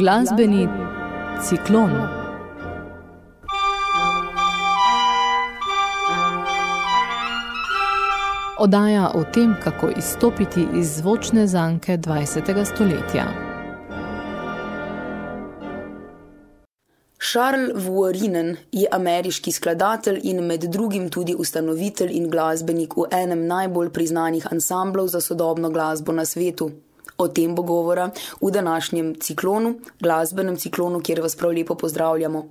Glasbeni ciklon. Odaja o tem, kako izstopiti iz zvočne zanke 20. stoletja. Charles Vuorinen je ameriški skladatelj in med drugim tudi ustanovitelj in glasbenik v enem najbolj priznanih ansamblov za sodobno glasbo na svetu. O tem bo govora v današnjem ciklonu, glasbenem ciklonu, kjer vas prav lepo pozdravljamo.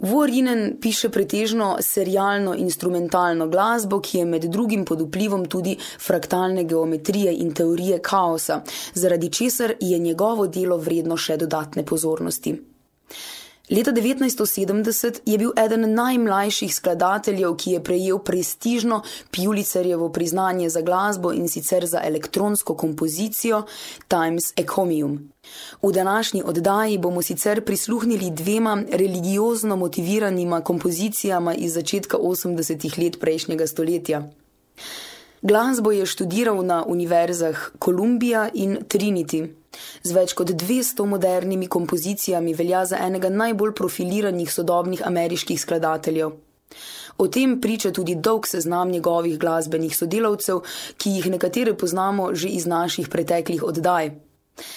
Vuorinen piše pretežno serialno instrumentalno glasbo, ki je med drugim pod vplivom tudi fraktalne geometrije in teorije kaosa, zaradi česar je njegovo delo vredno še dodatne pozornosti. Leta 1970 je bil eden najmlajših skladateljev, ki je prejel prestižno Pulitzerjevo priznanje za glasbo in sicer za elektronsko kompozicijo Times Ecomium. V današnji oddaji bomo sicer prisluhnili dvema religiozno motiviranima kompozicijama iz začetka 80-ih let prejšnjega stoletja. Glasbo je študiral na univerzah Columbia in Trinity. Z več kot 200 modernimi kompozicijami velja za enega najbolj profiliranih sodobnih ameriških skladateljev. O tem priča tudi dolg seznam njegovih glasbenih sodelavcev, ki jih nekatere poznamo že iz naših preteklih oddaj.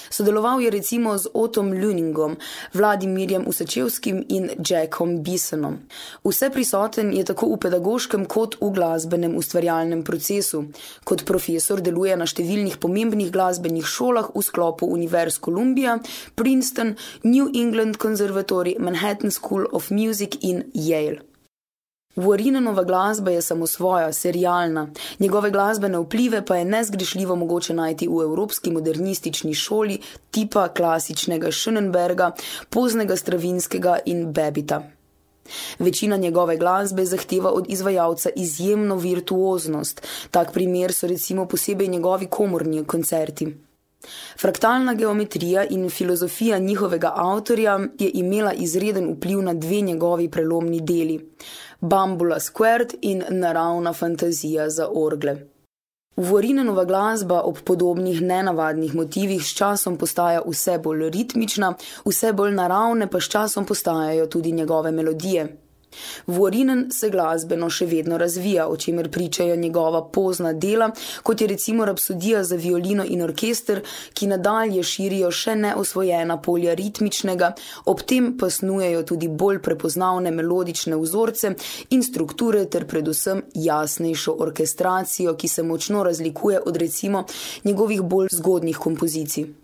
Sodeloval je recimo z Otom Luningom, Vladimirjem Usečevskim in Jackom Bisonom. Vse prisoten je tako v pedagoškem kot v glasbenem ustvarjalnem procesu. Kot profesor deluje na številnih pomembnih glasbenih šolah v sklopu Univerz Columbia, Princeton, New England Conservatory, Manhattan School of Music in Yale. Vuorinenova glasba je samosvoja, serialna, njegove glasbene vplive pa je nezgrešljivo mogoče najti v evropski modernistični šoli tipa klasičnega Schönenberga, poznega Stravinskega in Bebita. Večina njegove glasbe zahteva od izvajalca izjemno virtuoznost, tak primer so recimo posebej njegovi komorni koncerti. Fraktalna geometrija in filozofija njihovega avtorja je imela izreden vpliv na dve njegovi prelomni deli – Bambula Squared in naravna fantazija za orgle. Vorinenova glasba ob podobnih nenavadnih motivih s časom postaja vse bolj ritmična, vse bolj naravne pa s časom postajajo tudi njegove melodije. Vorinen se glasbeno še vedno razvija, o čemer pričajo njegova pozna dela, kot je recimo rapsodija za violino in orkester, ki nadalje širijo še neosvojena polja ritmičnega, ob tem pa snujejo tudi bolj prepoznavne melodične vzorce in strukture ter predvsem jasnejšo orkestracijo, ki se močno razlikuje od recimo njegovih bolj zgodnih kompozicij.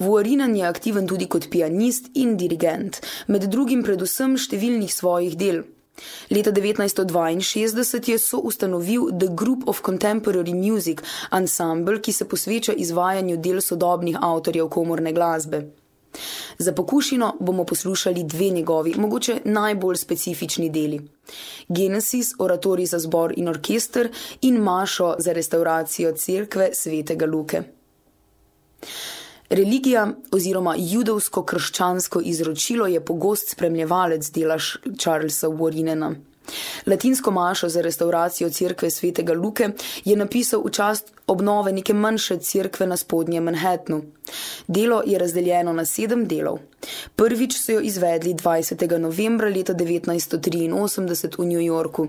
Vuorinen je aktiven tudi kot pianist in dirigent, med drugim predvsem številnih svojih del. Leta 1962 je so ustanovil The Group of Contemporary Music, ansambl, ki se posveča izvajanju del sodobnih avtorjev komorne glasbe. Za pokušino bomo poslušali dve njegovi, mogoče najbolj specifični deli. Genesis, oratori za zbor in orkester in Mašo za restauracijo cerkve svetega Luke. Religija oziroma judovsko-krščansko izročilo je pogost spremljevalec dela Charlesa Warinena. Latinsko mašo za restauracijo cerkve svetega Luke je napisal v čast obnove neke manjše cerkve na spodnjem Manhattnu. Delo je razdeljeno na sedem delov. Prvič so jo izvedli 20. novembra leta 1983 v New Yorku.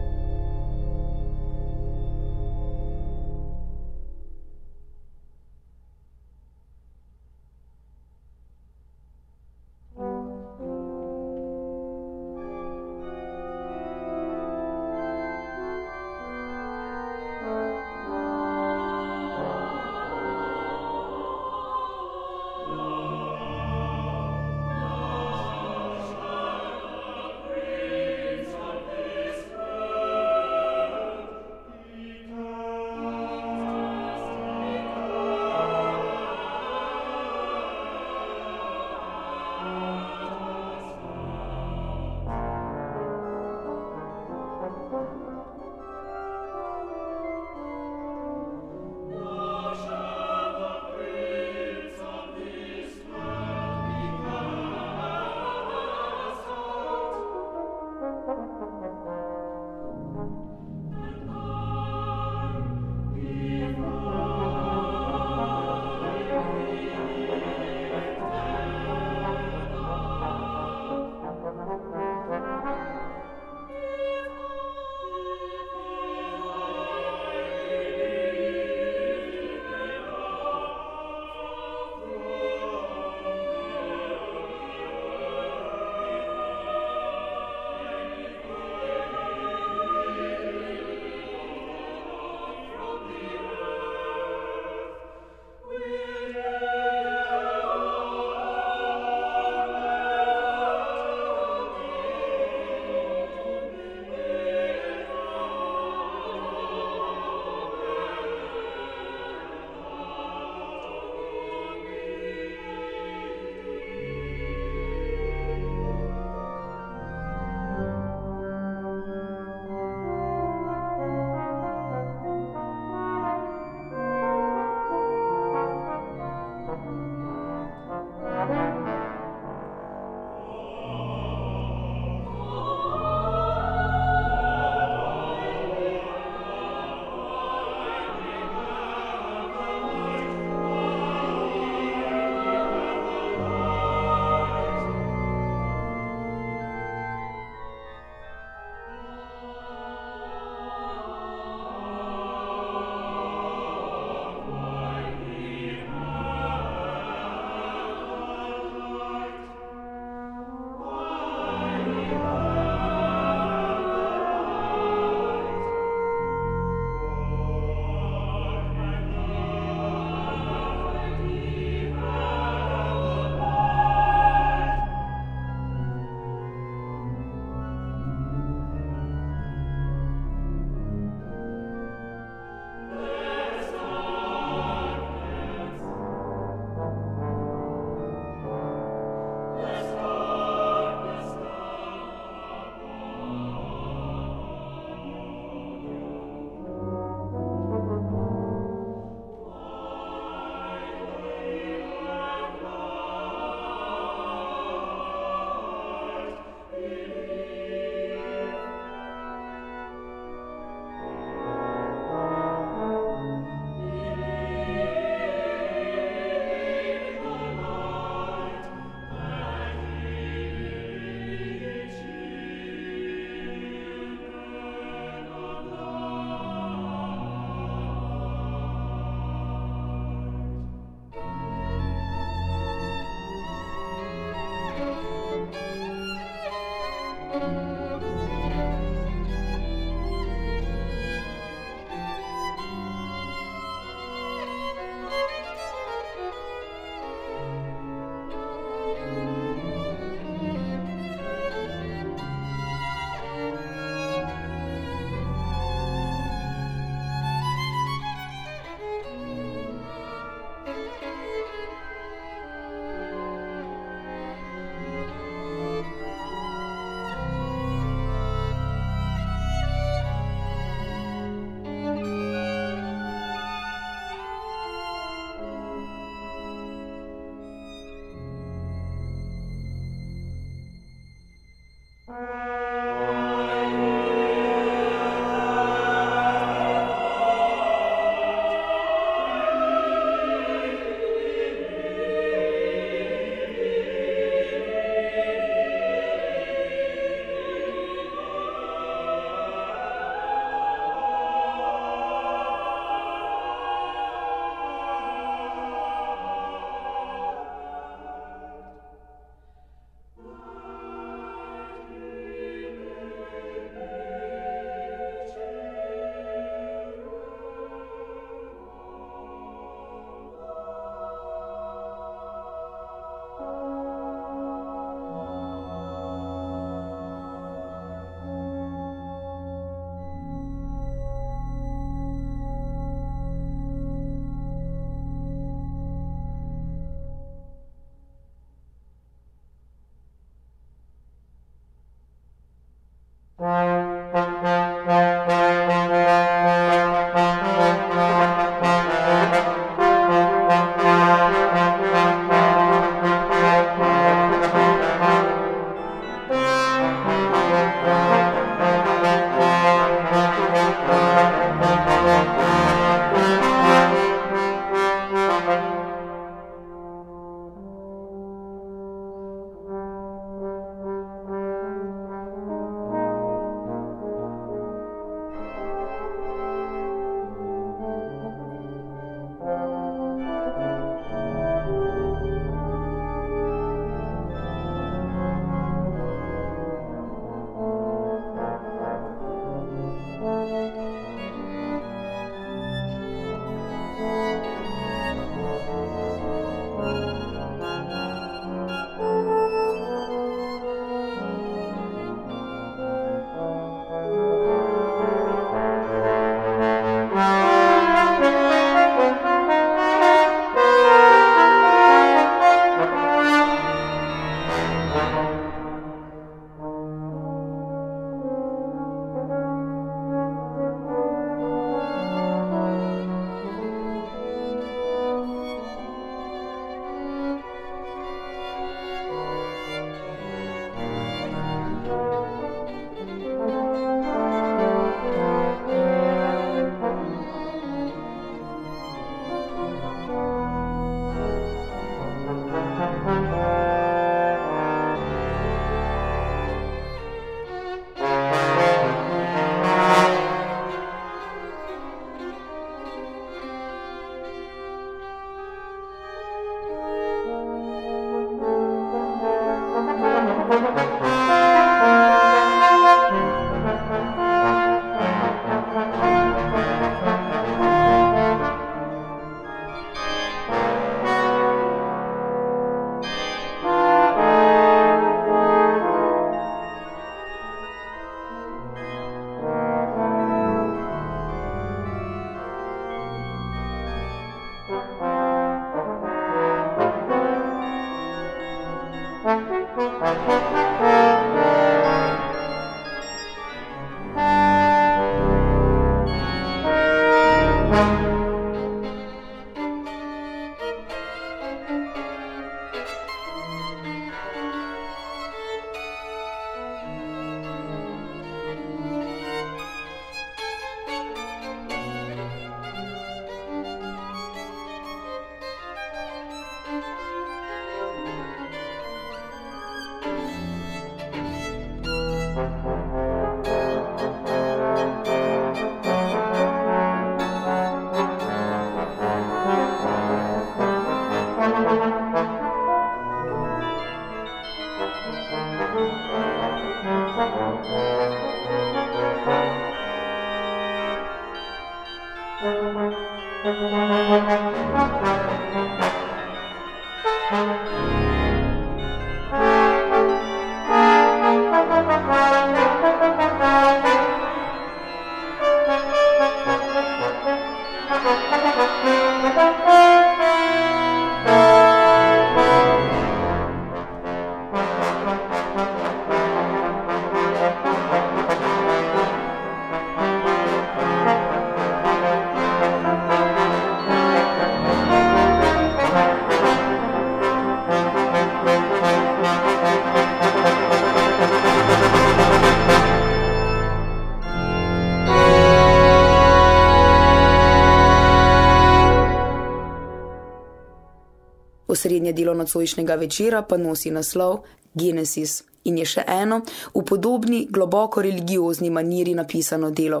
Osrednje delo nocojšnjega večera pa nosi naslov Genesis in je še eno v podobni globoko religiozni maniri napisano delo.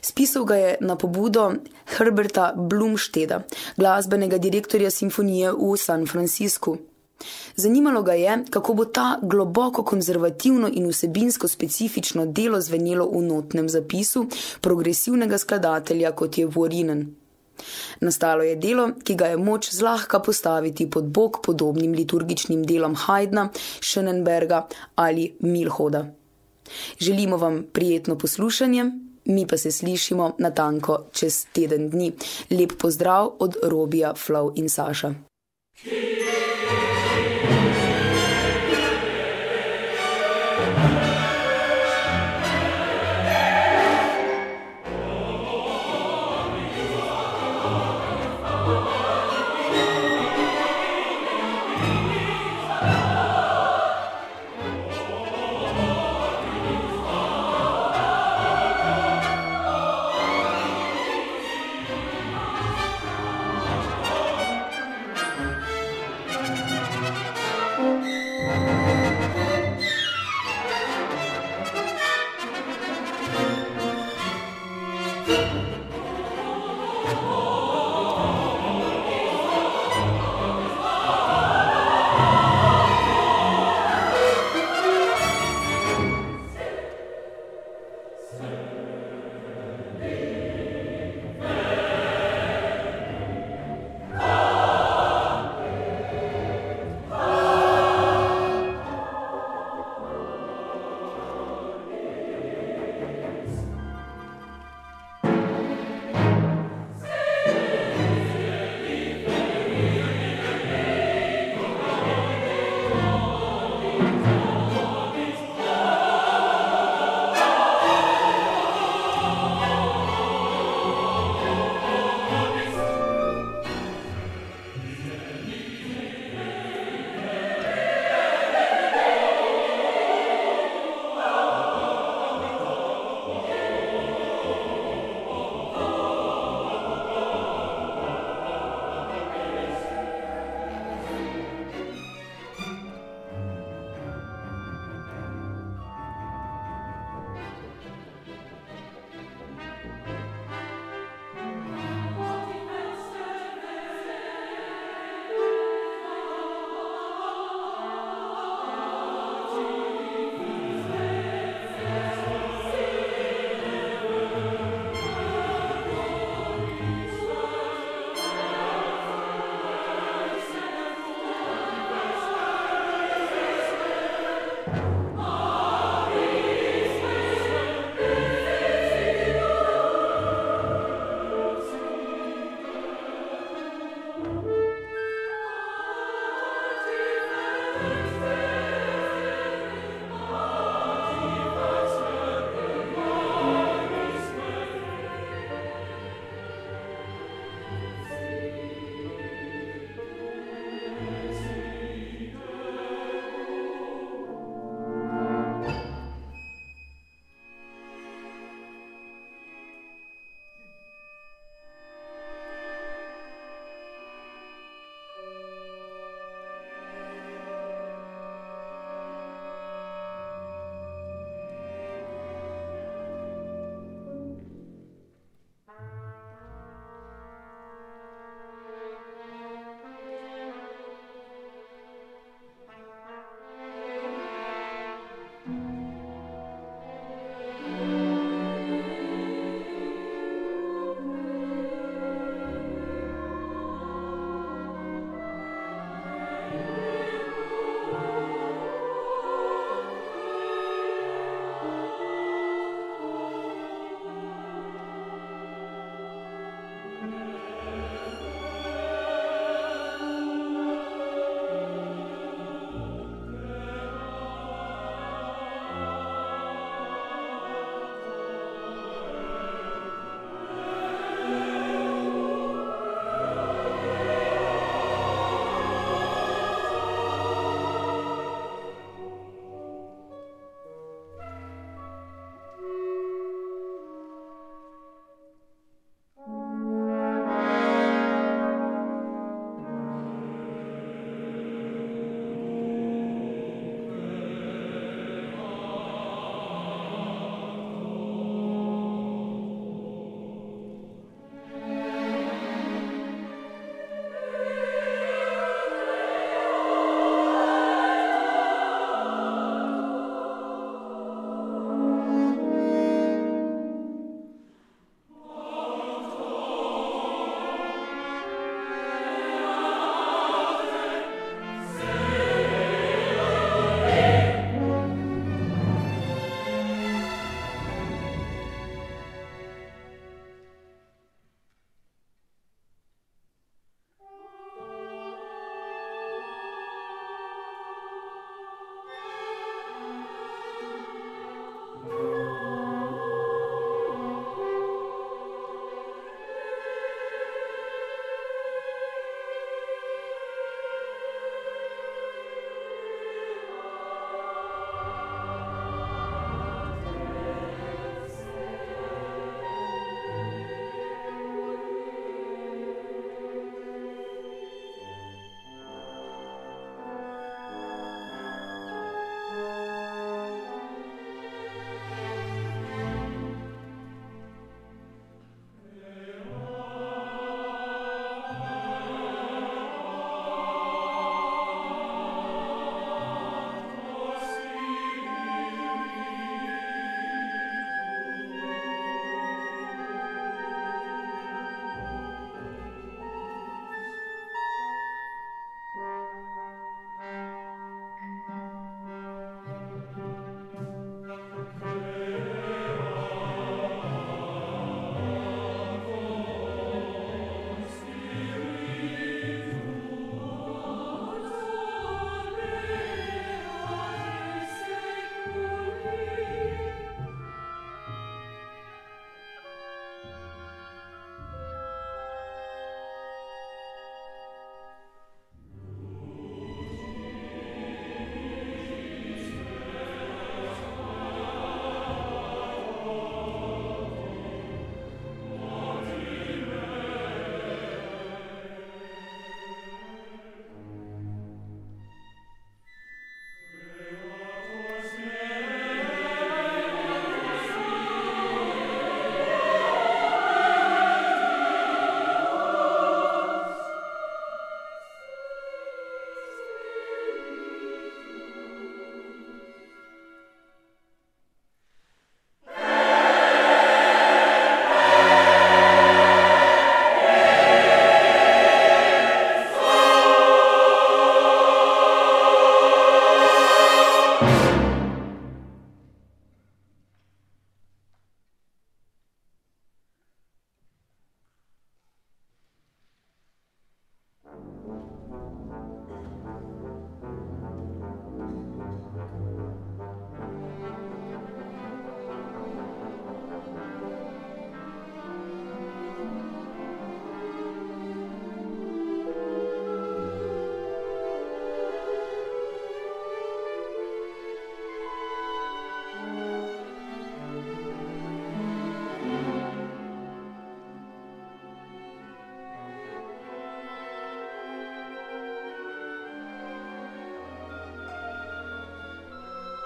Spisal ga je na pobudo Herberta Blumšteda, glasbenega direktorja simfonije v San Franciscu. Zanimalo ga je, kako bo ta globoko konzervativno in vsebinsko specifično delo zvenelo v notnem zapisu progresivnega skladatelja, kot je Vorinen. Nastalo je delo, ki ga je moč zlahka postaviti pod bok podobnim liturgičnim delom Haydna, Schönenberga ali Milhoda. Želimo vam prijetno poslušanje, mi pa se slišimo na tanko čez teden dni. Lep pozdrav od Robija, Flow in Saša.